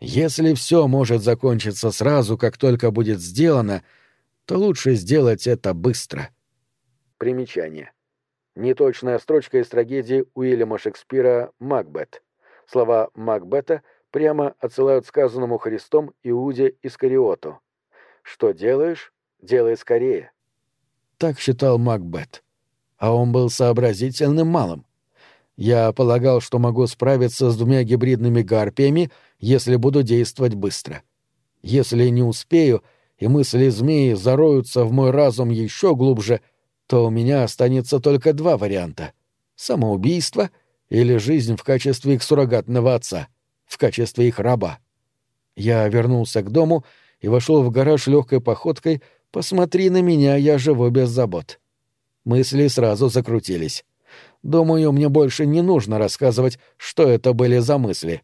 Если все может закончиться сразу, как только будет сделано, то лучше сделать это быстро. Примечание. Неточная строчка из трагедии Уильяма Шекспира «Макбет». Слова Макбета прямо отсылают сказанному Христом Иуде Искариоту. «Что делаешь? Делай скорее». Так считал Макбет. А он был сообразительным малым. Я полагал, что могу справиться с двумя гибридными гарпиями, если буду действовать быстро. Если не успею, и мысли змеи зароются в мой разум еще глубже, то у меня останется только два варианта — самоубийство или жизнь в качестве их суррогатного отца, в качестве их раба. Я вернулся к дому и вошел в гараж легкой походкой «Посмотри на меня, я живу без забот». Мысли сразу закрутились. Думаю, мне больше не нужно рассказывать, что это были за мысли.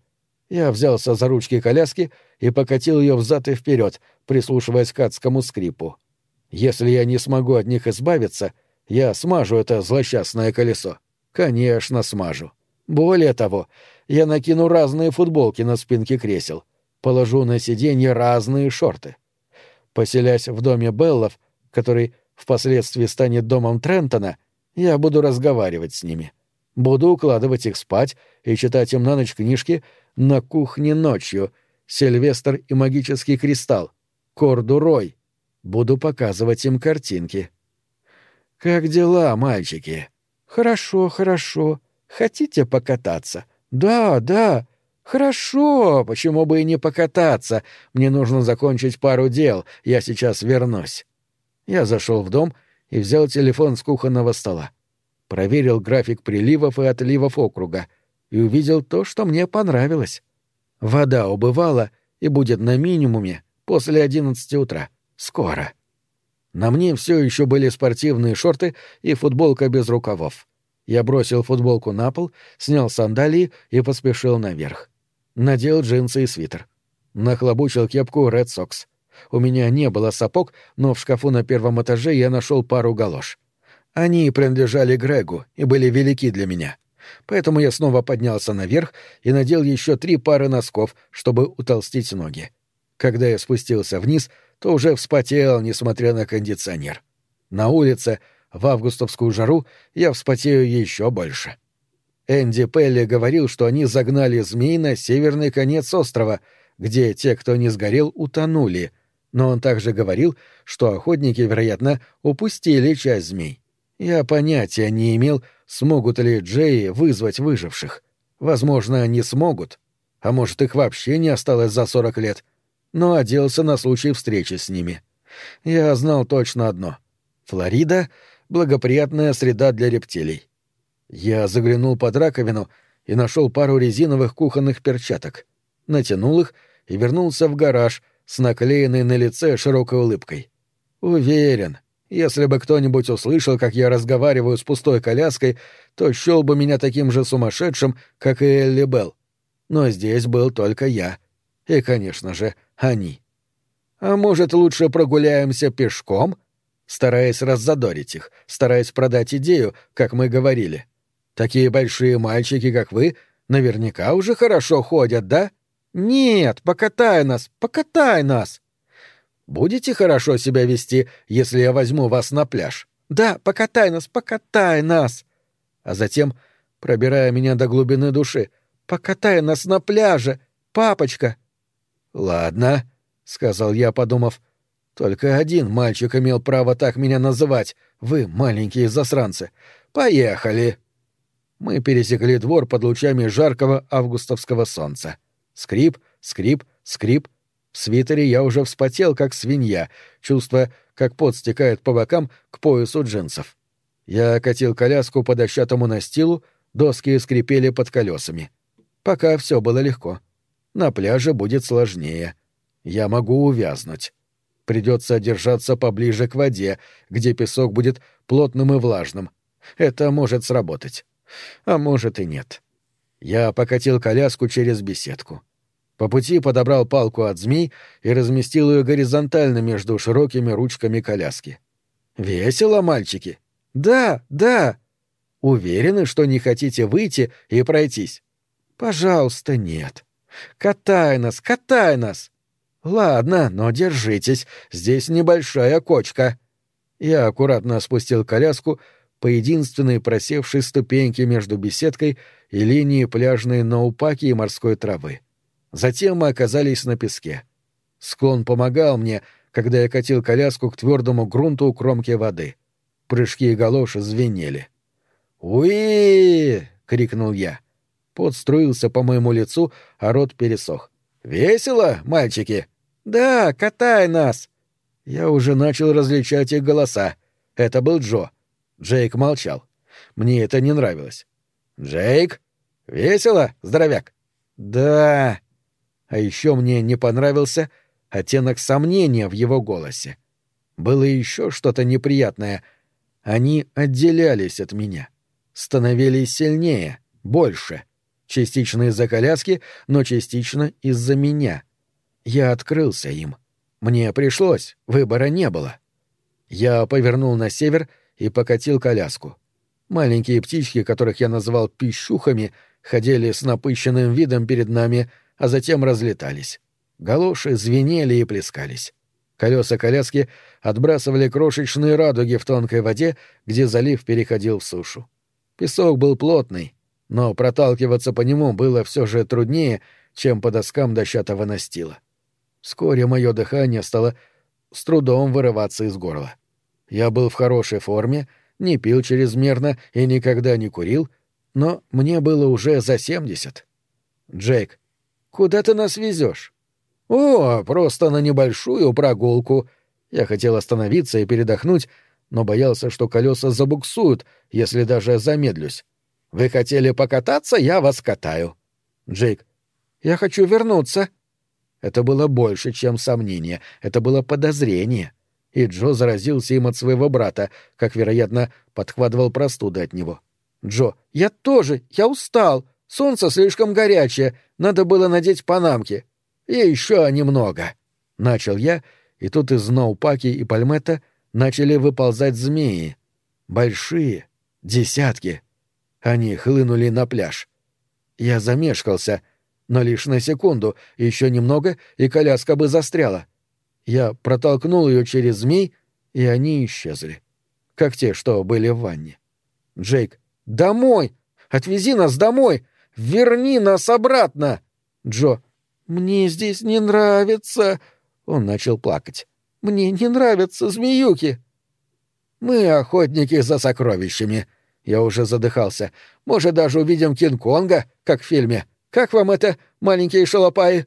Я взялся за ручки коляски и покатил ее взад и вперед, прислушиваясь к адскому скрипу. Если я не смогу от них избавиться, я смажу это злосчастное колесо. Конечно, смажу. Более того, я накину разные футболки на спинки кресел, положу на сиденье разные шорты. Поселясь в доме Беллов, который впоследствии станет домом Трентона, я буду разговаривать с ними. Буду укладывать их спать и читать им на ночь книжки «На кухне ночью», «Сильвестр и магический кристалл», «Кордурой». Буду показывать им картинки. «Как дела, мальчики?» «Хорошо, хорошо. Хотите покататься?» «Да, да. Хорошо. Почему бы и не покататься? Мне нужно закончить пару дел. Я сейчас вернусь». Я зашел в дом и взял телефон с кухонного стола. Проверил график приливов и отливов округа и увидел то, что мне понравилось. Вода убывала и будет на минимуме после одиннадцати утра. Скоро. На мне все еще были спортивные шорты и футболка без рукавов. Я бросил футболку на пол, снял сандалии и поспешил наверх. Надел джинсы и свитер. Нахлобучил кепку Red Sox. У меня не было сапог, но в шкафу на первом этаже я нашел пару галош. Они принадлежали Грегу и были велики для меня. Поэтому я снова поднялся наверх и надел еще три пары носков, чтобы утолстить ноги. Когда я спустился вниз, то уже вспотел, несмотря на кондиционер. На улице, в августовскую жару, я вспотею еще больше. Энди Пелли говорил, что они загнали змей на северный конец острова, где те, кто не сгорел, утонули — но он также говорил, что охотники, вероятно, упустили часть змей. Я понятия не имел, смогут ли Джеи вызвать выживших. Возможно, они смогут. А может, их вообще не осталось за сорок лет. Но оделся на случай встречи с ними. Я знал точно одно. Флорида — благоприятная среда для рептилий. Я заглянул под раковину и нашел пару резиновых кухонных перчаток. Натянул их и вернулся в гараж — с наклеенной на лице широкой улыбкой. Уверен, если бы кто-нибудь услышал, как я разговариваю с пустой коляской, то счел бы меня таким же сумасшедшим, как и Элли Белл. Но здесь был только я. И, конечно же, они. А может, лучше прогуляемся пешком? Стараясь раззадорить их, стараясь продать идею, как мы говорили. Такие большие мальчики, как вы, наверняка уже хорошо ходят, да? — «Нет, покатай нас, покатай нас!» «Будете хорошо себя вести, если я возьму вас на пляж?» «Да, покатай нас, покатай нас!» А затем, пробирая меня до глубины души, «Покатай нас на пляже, папочка!» «Ладно», — сказал я, подумав, — «только один мальчик имел право так меня называть, вы, маленькие засранцы. Поехали!» Мы пересекли двор под лучами жаркого августовского солнца. Скрип, скрип, скрип. В свитере я уже вспотел, как свинья, чувствуя, как пот стекает по бокам к поясу джинсов. Я катил коляску по дощатому настилу, доски скрипели под колесами. Пока все было легко. На пляже будет сложнее. Я могу увязнуть. Придется держаться поближе к воде, где песок будет плотным и влажным. Это может сработать. А может и нет. Я покатил коляску через беседку. По пути подобрал палку от змей и разместил ее горизонтально между широкими ручками коляски. «Весело, мальчики?» «Да, да!» «Уверены, что не хотите выйти и пройтись?» «Пожалуйста, нет. Катай нас, катай нас!» «Ладно, но держитесь, здесь небольшая кочка». Я аккуратно спустил коляску по единственной просевшей ступеньке между беседкой и линией пляжной наупаки и морской травы. Затем мы оказались на песке. Склон помогал мне, когда я катил коляску к твердому грунту у кромки воды. Прыжки и галоши звенели. «Уи!» — крикнул я. Пот струился по моему лицу, а рот пересох. «Весело, мальчики?» «Да, катай нас!» Я уже начал различать их голоса. Это был Джо. Джейк молчал. Мне это не нравилось. «Джейк? Весело, здоровяк?» «Да». А еще мне не понравился оттенок сомнения в его голосе. Было еще что-то неприятное. Они отделялись от меня. Становились сильнее, больше. Частично из-за коляски, но частично из-за меня. Я открылся им. Мне пришлось, выбора не было. Я повернул на север и покатил коляску. Маленькие птички, которых я назвал пищухами, ходили с напыщенным видом перед нами, а затем разлетались. Галоши звенели и плескались. Колеса коляски отбрасывали крошечные радуги в тонкой воде, где залив переходил в сушу. Песок был плотный, но проталкиваться по нему было все же труднее, чем по доскам дощатого настила. Вскоре мое дыхание стало с трудом вырываться из горла. Я был в хорошей форме, не пил чрезмерно и никогда не курил, но мне было уже за семьдесят. «Джейк, куда ты нас везешь?» «О, просто на небольшую прогулку». Я хотел остановиться и передохнуть, но боялся, что колеса забуксуют, если даже замедлюсь. «Вы хотели покататься, я вас катаю». «Джейк, я хочу вернуться», это было больше, чем сомнение, это было подозрение. И Джо заразился им от своего брата, как, вероятно, подхватывал простуды от него. «Джо, я тоже, я устал. Солнце слишком горячее, надо было надеть панамки. И еще немного». Начал я, и тут из Ноупаки и Пальмета начали выползать змеи. Большие, десятки. Они хлынули на пляж. Я замешкался — но лишь на секунду, еще немного, и коляска бы застряла. Я протолкнул ее через змей, и они исчезли. Как те, что были в ванне. Джейк, домой! Отвези нас домой! Верни нас обратно! Джо, мне здесь не нравится. Он начал плакать. Мне не нравятся змеюки. Мы охотники за сокровищами. Я уже задыхался. Может, даже увидим Кинг-Конга, как в фильме. Как вам это, маленькие шалопаи?»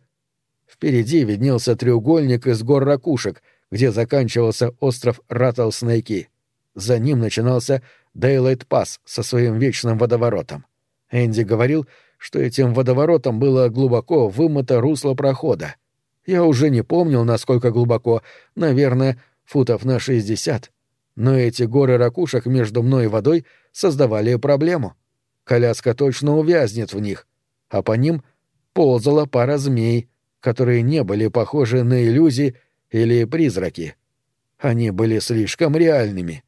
Впереди виднелся треугольник из гор ракушек, где заканчивался остров Раттлснейки. За ним начинался Дейлайт Пас со своим вечным водоворотом. Энди говорил, что этим водоворотом было глубоко вымыто русло прохода. Я уже не помнил, насколько глубоко, наверное, футов на шестьдесят. Но эти горы ракушек между мной и водой создавали проблему. Коляска точно увязнет в них, а по ним ползала пара змей, которые не были похожи на иллюзии или призраки. Они были слишком реальными.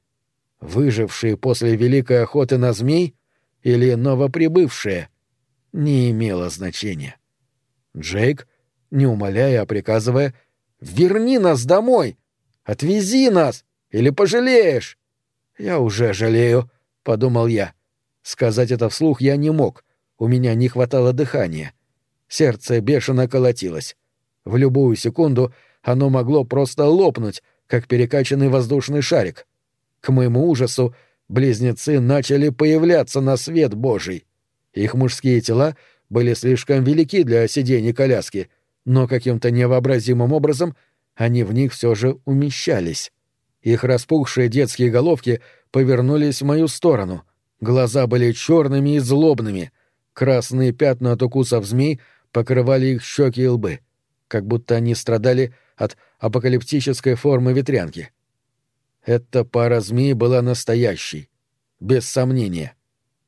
Выжившие после Великой охоты на змей или новоприбывшие не имело значения. Джейк, не умоляя, а приказывая, «Верни нас домой! Отвези нас! Или пожалеешь!» «Я уже жалею», — подумал я. Сказать это вслух я не мог — у меня не хватало дыхания. Сердце бешено колотилось. В любую секунду оно могло просто лопнуть, как перекачанный воздушный шарик. К моему ужасу близнецы начали появляться на свет Божий. Их мужские тела были слишком велики для сидений коляски, но каким-то невообразимым образом они в них все же умещались. Их распухшие детские головки повернулись в мою сторону. Глаза были черными и злобными — Красные пятна от укусов змей покрывали их щеки и лбы, как будто они страдали от апокалиптической формы ветрянки. Эта пара змей была настоящей, без сомнения.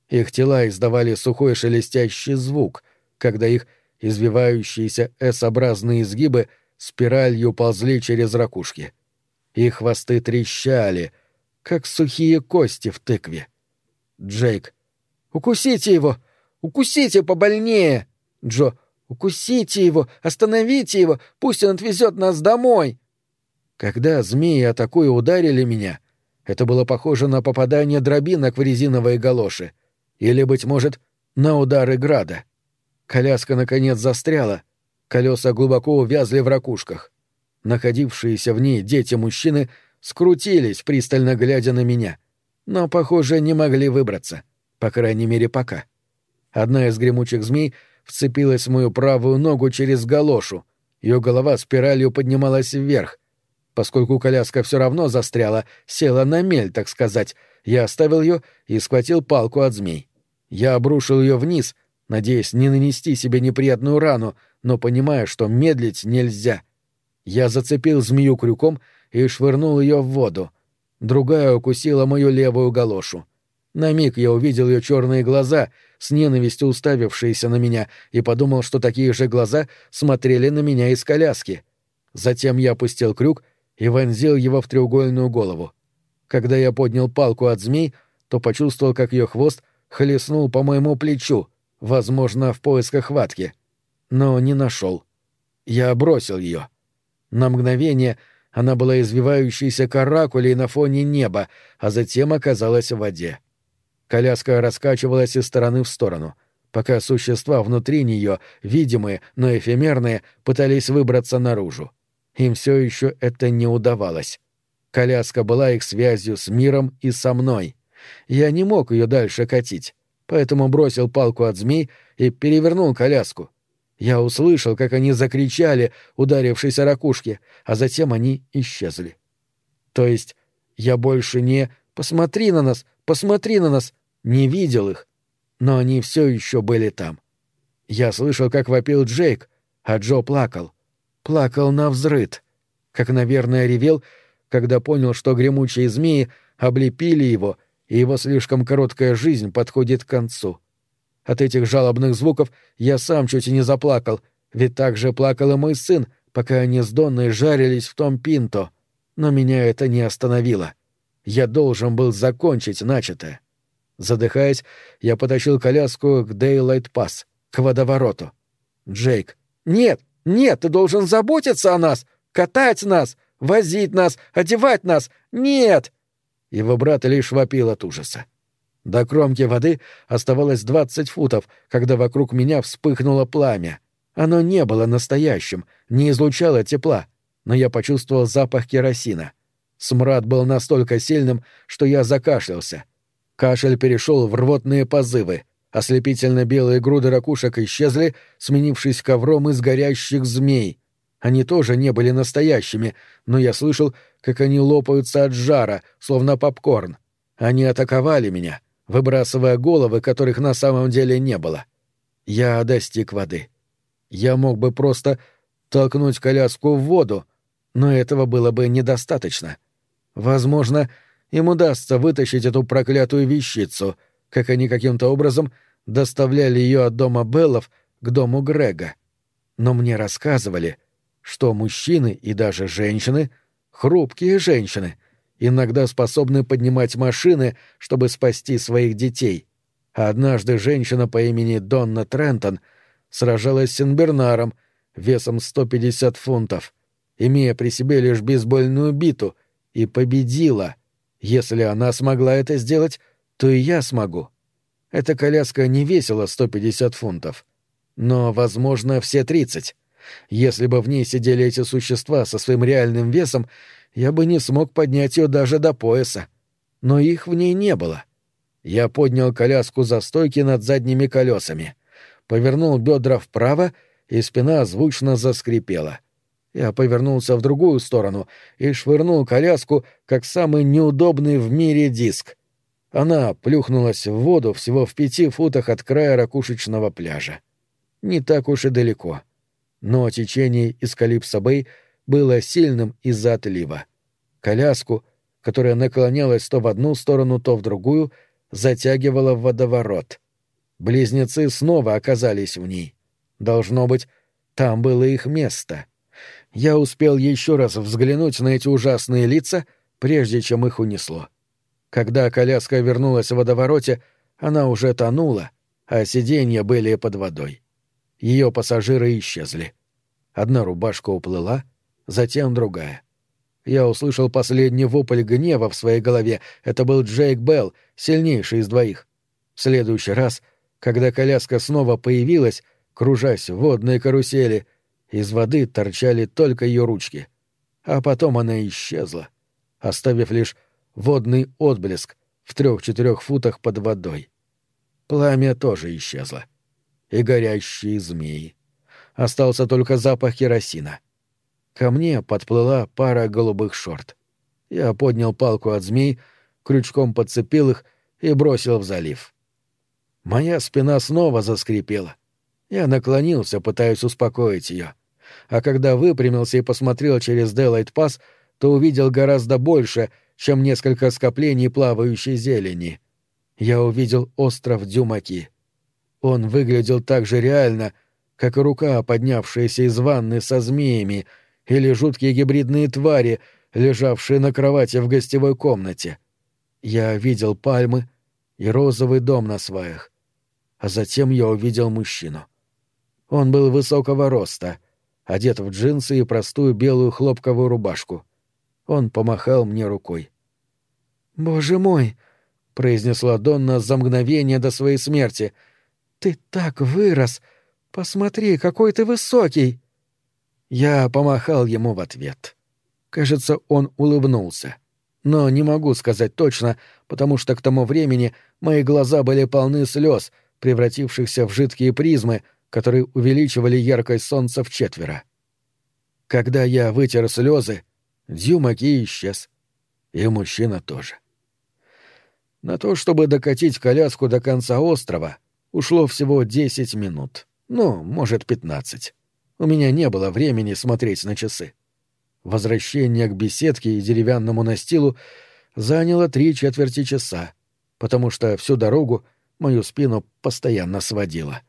Их тела издавали сухой шелестящий звук, когда их извивающиеся S-образные изгибы спиралью ползли через ракушки. Их хвосты трещали, как сухие кости в тыкве. «Джейк, укусите его! Укусите побольнее!» Джо. Укусите его! Остановите его! Пусть он отвезет нас домой!» Когда змеи, атакуя, ударили меня, это было похоже на попадание дробинок в резиновые галоши. Или, быть может, на удары града. Коляска, наконец, застряла. Колеса глубоко увязли в ракушках. Находившиеся в ней дети-мужчины скрутились, пристально глядя на меня. Но, похоже, не могли выбраться. По крайней мере, пока. Одна из гремучих змей вцепилась в мою правую ногу через галошу. Ее голова спиралью поднималась вверх. Поскольку коляска все равно застряла, села на мель, так сказать, я оставил ее и схватил палку от змей. Я обрушил ее вниз, надеясь не нанести себе неприятную рану, но понимая, что медлить нельзя. Я зацепил змею крюком и швырнул ее в воду. Другая укусила мою левую галошу. На миг я увидел ее черные глаза, с ненавистью уставившиеся на меня, и подумал, что такие же глаза смотрели на меня из коляски. Затем я опустил крюк и вонзил его в треугольную голову. Когда я поднял палку от змей, то почувствовал, как ее хвост хлестнул по моему плечу, возможно, в поисках хватки. Но не нашел. Я бросил ее. На мгновение она была извивающейся каракулей на фоне неба, а затем оказалась в воде. Коляска раскачивалась из стороны в сторону, пока существа внутри нее, видимые, но эфемерные, пытались выбраться наружу. Им все еще это не удавалось. Коляска была их связью с миром и со мной. Я не мог ее дальше катить, поэтому бросил палку от змей и перевернул коляску. Я услышал, как они закричали, ударившись о ракушке, а затем они исчезли. То есть я больше не «посмотри на нас, посмотри на нас», не видел их, но они все еще были там. Я слышал, как вопил Джейк, а Джо плакал. Плакал на взрыд, как, наверное, ревел, когда понял, что гремучие змеи облепили его, и его слишком короткая жизнь подходит к концу. От этих жалобных звуков я сам чуть и не заплакал, ведь так же плакал и мой сын, пока они с Донной жарились в том пинто. Но меня это не остановило. Я должен был закончить начатое. Задыхаясь, я потащил коляску к Дейлайт Пасс, к водовороту. «Джейк, нет, нет, ты должен заботиться о нас, катать нас, возить нас, одевать нас. Нет!» Его брат лишь вопил от ужаса. До кромки воды оставалось двадцать футов, когда вокруг меня вспыхнуло пламя. Оно не было настоящим, не излучало тепла, но я почувствовал запах керосина. Смрад был настолько сильным, что я закашлялся. Кашель перешел в рвотные позывы. Ослепительно белые груды ракушек исчезли, сменившись ковром из горящих змей. Они тоже не были настоящими, но я слышал, как они лопаются от жара, словно попкорн. Они атаковали меня, выбрасывая головы, которых на самом деле не было. Я достиг воды. Я мог бы просто толкнуть коляску в воду, но этого было бы недостаточно. Возможно, им удастся вытащить эту проклятую вещицу, как они каким-то образом доставляли ее от дома Беллов к дому Грега. Но мне рассказывали, что мужчины и даже женщины, хрупкие женщины, иногда способны поднимать машины, чтобы спасти своих детей. Однажды женщина по имени Донна Трентон сражалась с Синбернаром весом 150 фунтов, имея при себе лишь бейсбольную биту, и победила — если она смогла это сделать, то и я смогу. Эта коляска не весила 150 фунтов. Но, возможно, все 30. Если бы в ней сидели эти существа со своим реальным весом, я бы не смог поднять ее даже до пояса. Но их в ней не было. Я поднял коляску за стойки над задними колесами, повернул бедра вправо, и спина звучно заскрипела. Я повернулся в другую сторону и швырнул коляску, как самый неудобный в мире диск. Она плюхнулась в воду всего в пяти футах от края ракушечного пляжа. Не так уж и далеко. Но течение из Калипсо-Бэй было сильным из-за отлива. Коляску, которая наклонялась то в одну сторону, то в другую, затягивала в водоворот. Близнецы снова оказались в ней. Должно быть, там было их место. — я успел еще раз взглянуть на эти ужасные лица, прежде чем их унесло. Когда коляска вернулась в водовороте, она уже тонула, а сиденья были под водой. Ее пассажиры исчезли. Одна рубашка уплыла, затем другая. Я услышал последний вопль гнева в своей голове. Это был Джейк Белл, сильнейший из двоих. В следующий раз, когда коляска снова появилась, кружась в водной карусели, из воды торчали только ее ручки. А потом она исчезла, оставив лишь водный отблеск в трех-четырех футах под водой. Пламя тоже исчезло. И горящие змеи. Остался только запах керосина. Ко мне подплыла пара голубых шорт. Я поднял палку от змей, крючком подцепил их и бросил в залив. Моя спина снова заскрипела. Я наклонился, пытаясь успокоить ее. А когда выпрямился и посмотрел через Делайт Пас, то увидел гораздо больше, чем несколько скоплений плавающей зелени. Я увидел остров Дюмаки. Он выглядел так же реально, как и рука, поднявшаяся из ванны со змеями, или жуткие гибридные твари, лежавшие на кровати в гостевой комнате. Я видел пальмы и розовый дом на сваях. А затем я увидел мужчину. Он был высокого роста, одет в джинсы и простую белую хлопковую рубашку. Он помахал мне рукой. «Боже мой!» — произнесла Донна за мгновение до своей смерти. «Ты так вырос! Посмотри, какой ты высокий!» Я помахал ему в ответ. Кажется, он улыбнулся. Но не могу сказать точно, потому что к тому времени мои глаза были полны слез, превратившихся в жидкие призмы, которые увеличивали яркость солнца в четверо. Когда я вытер слезы, Дюмаки исчез. И мужчина тоже. На то, чтобы докатить коляску до конца острова, ушло всего десять минут. Ну, может, пятнадцать. У меня не было времени смотреть на часы. Возвращение к беседке и деревянному настилу заняло три четверти часа, потому что всю дорогу мою спину постоянно сводило.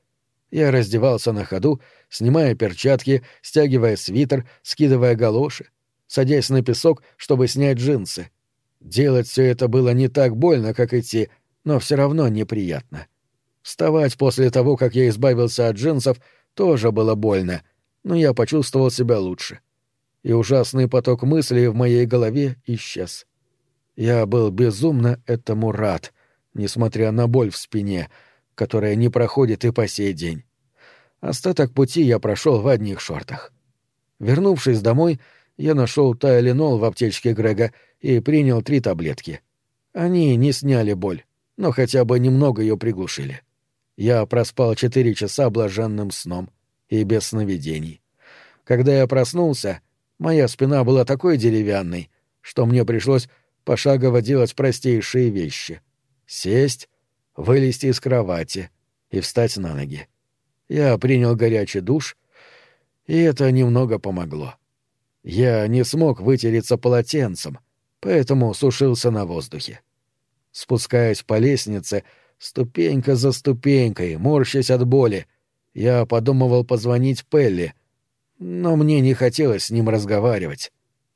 Я раздевался на ходу, снимая перчатки, стягивая свитер, скидывая галоши, садясь на песок, чтобы снять джинсы. Делать все это было не так больно, как идти, но все равно неприятно. Вставать после того, как я избавился от джинсов, тоже было больно — но я почувствовал себя лучше. И ужасный поток мыслей в моей голове исчез. Я был безумно этому рад, несмотря на боль в спине, которая не проходит и по сей день. Остаток пути я прошел в одних шортах. Вернувшись домой, я нашел тайленол в аптечке Грега и принял три таблетки. Они не сняли боль, но хотя бы немного ее приглушили. Я проспал четыре часа блаженным сном — и без сновидений. Когда я проснулся, моя спина была такой деревянной, что мне пришлось пошагово делать простейшие вещи. Сесть, вылезти из кровати и встать на ноги. Я принял горячий душ, и это немного помогло. Я не смог вытереться полотенцем, поэтому сушился на воздухе. Спускаясь по лестнице, ступенька за ступенькой, морщась от боли, я подумывал позвонить Пелли, но мне не хотелось с ним разговаривать.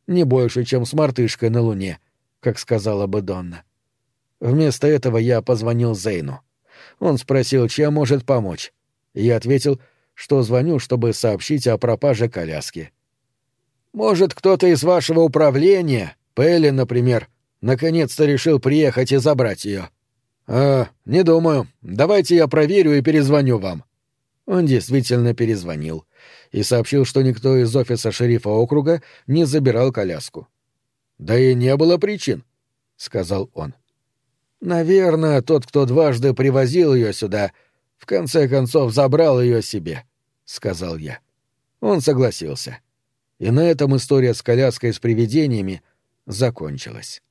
Не больше, чем с мартышкой на Луне, как сказала бы Донна. Вместо этого я позвонил Зейну. Он спросил, чем может помочь. Я ответил, что звоню, чтобы сообщить о пропаже коляски. «Может, кто-то из вашего управления, Пелли, например, наконец-то решил приехать и забрать ее?» «А, не думаю. Давайте я проверю и перезвоню вам». Он действительно перезвонил и сообщил, что никто из офиса шерифа округа не забирал коляску. «Да и не было причин», — сказал он. «Наверное, тот, кто дважды привозил ее сюда, в конце концов забрал ее себе», — сказал я. Он согласился. И на этом история с коляской с привидениями закончилась.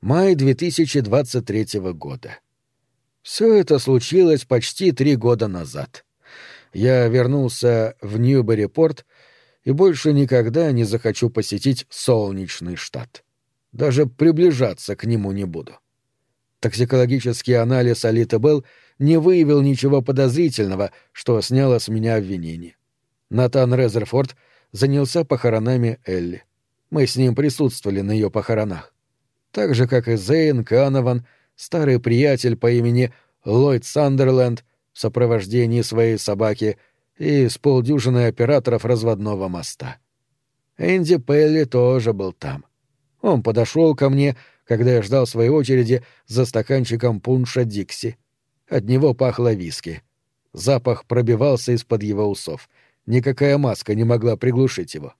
Май 2023 года. Все это случилось почти три года назад. Я вернулся в Ньюбери-порт и больше никогда не захочу посетить солнечный штат. Даже приближаться к нему не буду. Токсикологический анализ Алиты Белл не выявил ничего подозрительного, что сняло с меня обвинение. Натан Резерфорд занялся похоронами Элли. Мы с ним присутствовали на ее похоронах. Так же, как и Зейн, Канован старый приятель по имени Ллойд Сандерленд, в сопровождении своей собаки и с полдюжины операторов разводного моста. Энди Пелли тоже был там. Он подошел ко мне, когда я ждал своей очереди за стаканчиком пунша Дикси. От него пахло виски. Запах пробивался из-под его усов. Никакая маска не могла приглушить его.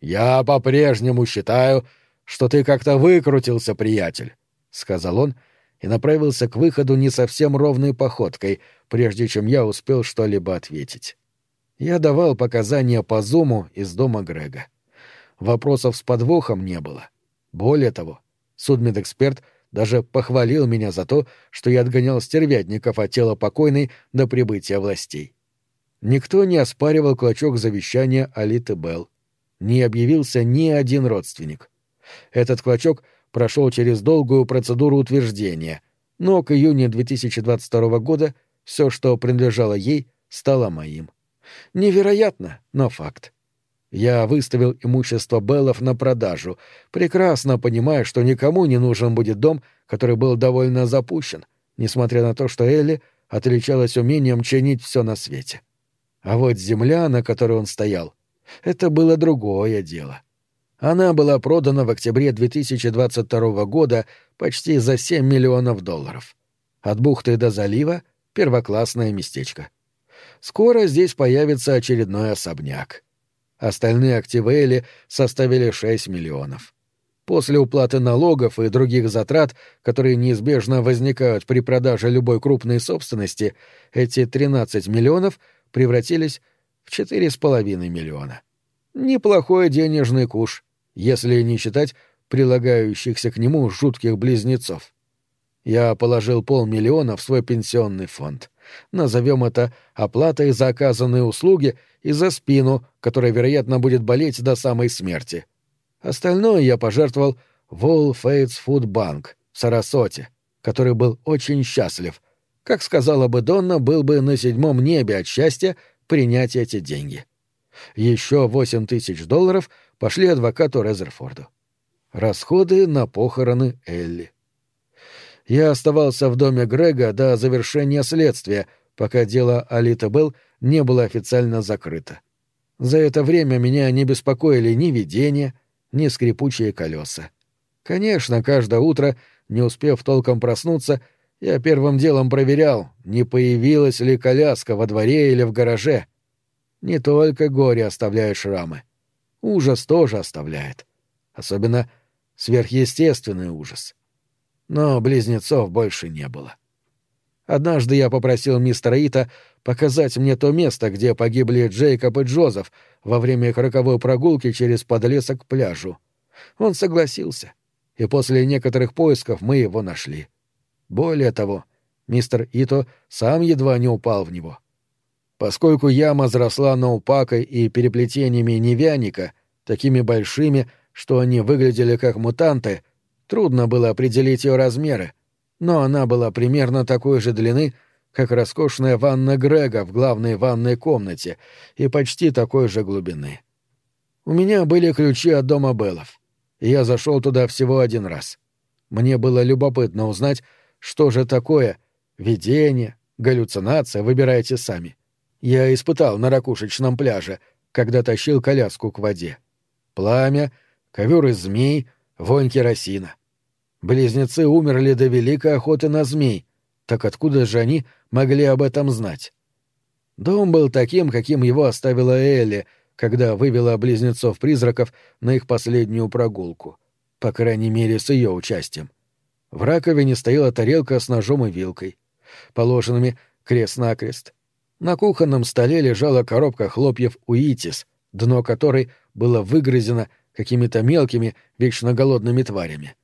«Я по-прежнему считаю, что ты как-то выкрутился, приятель», — сказал он и направился к выходу не совсем ровной походкой, прежде чем я успел что-либо ответить. Я давал показания по зуму из дома Грега. Вопросов с подвохом не было. Более того, судмедэксперт даже похвалил меня за то, что я отгонял стервятников от тела покойной до прибытия властей. Никто не оспаривал клочок завещания Алиты Белл. Не объявился ни один родственник. Этот клочок прошел через долгую процедуру утверждения, но к июню 2022 года все, что принадлежало ей, стало моим. Невероятно, но факт. Я выставил имущество Беллов на продажу, прекрасно понимая, что никому не нужен будет дом, который был довольно запущен, несмотря на то, что Элли отличалась умением чинить все на свете. А вот земля, на которой он стоял, это было другое дело. Она была продана в октябре 2022 года почти за 7 миллионов долларов. От бухты до залива — первоклассное местечко. Скоро здесь появится очередной особняк. Остальные активы Эли составили 6 миллионов. После уплаты налогов и других затрат, которые неизбежно возникают при продаже любой крупной собственности, эти 13 миллионов превратились в 4,5 миллиона. Неплохой денежный куш, если не считать прилагающихся к нему жутких близнецов. Я положил полмиллиона в свой пенсионный фонд. Назовем это оплатой за оказанные услуги и за спину, которая, вероятно, будет болеть до самой смерти. Остальное я пожертвовал Wall Fates Food Bank в Сарасоте, который был очень счастлив. Как сказала бы Донна, был бы на седьмом небе от счастья принять эти деньги. Еще восемь тысяч долларов пошли адвокату Резерфорду. Расходы на похороны Элли. Я оставался в доме Грега до завершения следствия, пока дело Алита Белл не было официально закрыто. За это время меня не беспокоили ни видения, ни скрипучие колеса. Конечно, каждое утро, не успев толком проснуться, я первым делом проверял, не появилась ли коляска во дворе или в гараже. Не только горе оставляет шрамы. Ужас тоже оставляет. Особенно сверхъестественный ужас. Но близнецов больше не было. Однажды я попросил мистера Ита показать мне то место, где погибли Джейкоб и Джозеф во время их роковой прогулки через подлесок к пляжу. Он согласился, и после некоторых поисков мы его нашли. Более того, мистер Ито сам едва не упал в него. Поскольку яма заросла наупакой и переплетениями невяника, такими большими, что они выглядели как мутанты, трудно было определить ее размеры, но она была примерно такой же длины, как роскошная ванна Грега в главной ванной комнате, и почти такой же глубины. У меня были ключи от дома Беллов, и я зашел туда всего один раз. Мне было любопытно узнать, что же такое видение, галлюцинация, выбирайте сами. Я испытал на ракушечном пляже, когда тащил коляску к воде. Пламя, ковер из змей, вонь керосина. Близнецы умерли до великой охоты на змей. Так откуда же они могли об этом знать? Дом был таким, каким его оставила Элли, когда вывела близнецов-призраков на их последнюю прогулку. По крайней мере, с ее участием. В раковине стояла тарелка с ножом и вилкой, положенными крест-накрест. На кухонном столе лежала коробка хлопьев Уитис, дно которой было выгрызено какими-то мелкими, вечно голодными тварями.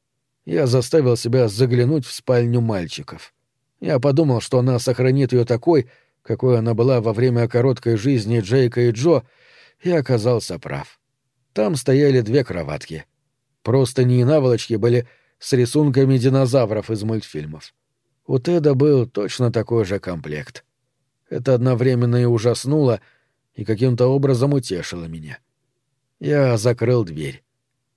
Я заставил себя заглянуть в спальню мальчиков. Я подумал, что она сохранит ее такой, какой она была во время короткой жизни Джейка и Джо, и оказался прав. Там стояли две кроватки. Просто не наволочки были с рисунками динозавров из мультфильмов. У Теда был точно такой же комплект. Это одновременно и ужаснуло, и каким-то образом утешило меня. Я закрыл дверь.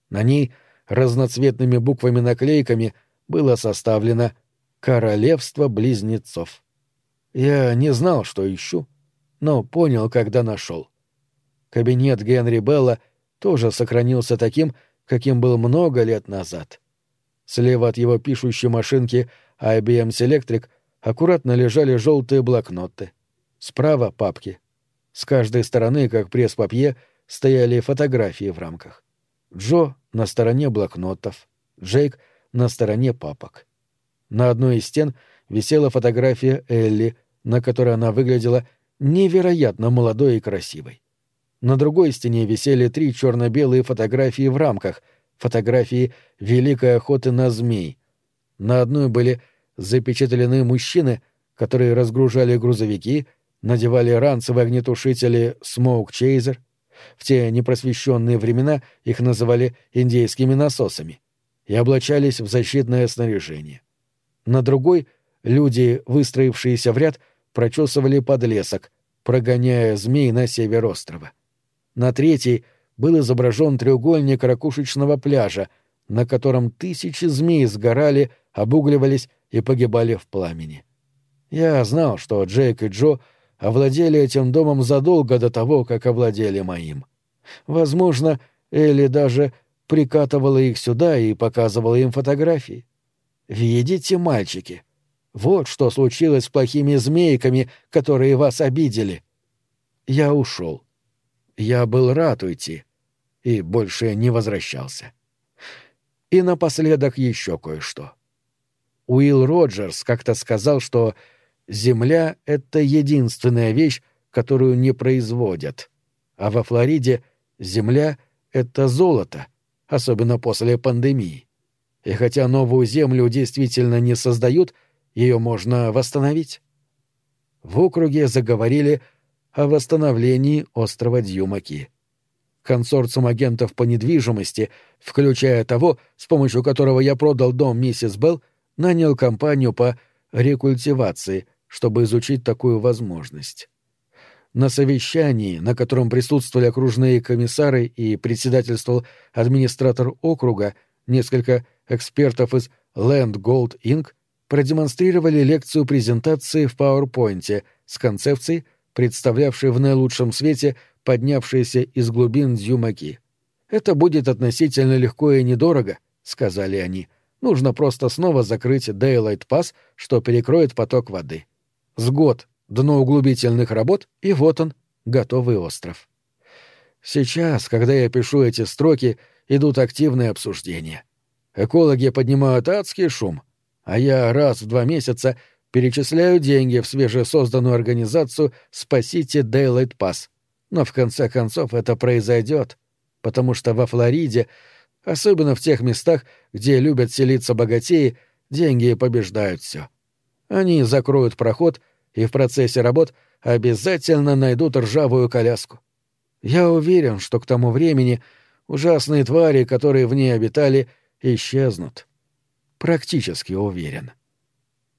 На ней разноцветными буквами-наклейками было составлено «Королевство близнецов». Я не знал, что ищу, но понял, когда нашел. Кабинет Генри Белла тоже сохранился таким, каким был много лет назад. Слева от его пишущей машинки IBM Selectric аккуратно лежали желтые блокноты. Справа — папки. С каждой стороны, как пресс-папье, стояли фотографии в рамках. Джо на стороне блокнотов, Джейк на стороне папок. На одной из стен висела фотография Элли, на которой она выглядела невероятно молодой и красивой. На другой стене висели три черно-белые фотографии в рамках, фотографии Великой охоты на змей. На одной были запечатлены мужчины, которые разгружали грузовики, надевали ранцевые огнетушители «Смоук Чейзер». В те непросвещенные времена их называли индейскими насосами и облачались в защитное снаряжение. На другой люди, выстроившиеся в ряд, прочесывали подлесок, прогоняя змей на север острова. На третьей был изображен треугольник ракушечного пляжа, на котором тысячи змей сгорали, обугливались и погибали в пламени. Я знал, что Джейк и Джо овладели этим домом задолго до того, как овладели моим. Возможно, Элли даже прикатывала их сюда и показывала им фотографии. «Видите, мальчики, вот что случилось с плохими змейками, которые вас обидели». Я ушел. Я был рад уйти и больше не возвращался. И напоследок еще кое-что. Уилл Роджерс как-то сказал, что Земля — это единственная вещь, которую не производят, а во Флориде Земля — это золото, особенно после пандемии. И хотя новую Землю действительно не создают, ее можно восстановить. В округе заговорили о восстановлении острова Дьюмаки. Консорциум агентов по недвижимости, включая того, с помощью которого я продал дом миссис Белл, нанял компанию по рекультивации, чтобы изучить такую возможность. На совещании, на котором присутствовали окружные комиссары и председательствовал администратор округа, несколько экспертов из Land Gold Inc. продемонстрировали лекцию презентации в PowerPoint с концепцией, представлявшей в наилучшем свете поднявшиеся из глубин Дзюмаки. «Это будет относительно легко и недорого», — сказали они. «Нужно просто снова закрыть Daylight Pass, что перекроет поток воды. С год дно углубительных работ, и вот он, готовый остров». Сейчас, когда я пишу эти строки, идут активные обсуждения. Экологи поднимают адский шум, а я раз в два месяца перечисляю деньги в свежесозданную организацию «Спасите Дейлайт Пас». Но в конце концов это произойдет, потому что во Флориде, особенно в тех местах, где любят селиться богатеи, деньги побеждают все. Они закроют проход и в процессе работ обязательно найдут ржавую коляску. Я уверен, что к тому времени ужасные твари, которые в ней обитали, исчезнут. Практически уверен. —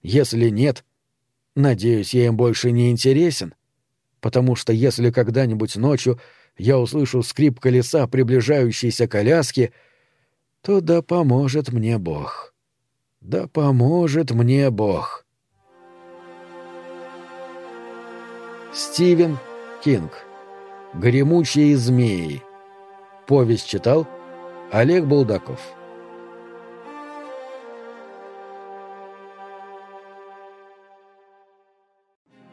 если нет, надеюсь, я им больше не интересен, потому что если когда-нибудь ночью я услышу скрип колеса приближающейся коляски, то да поможет мне Бог. Да поможет мне Бог. Стивен Кинг. Гремучие змеи. Повесть читал Олег Булдаков.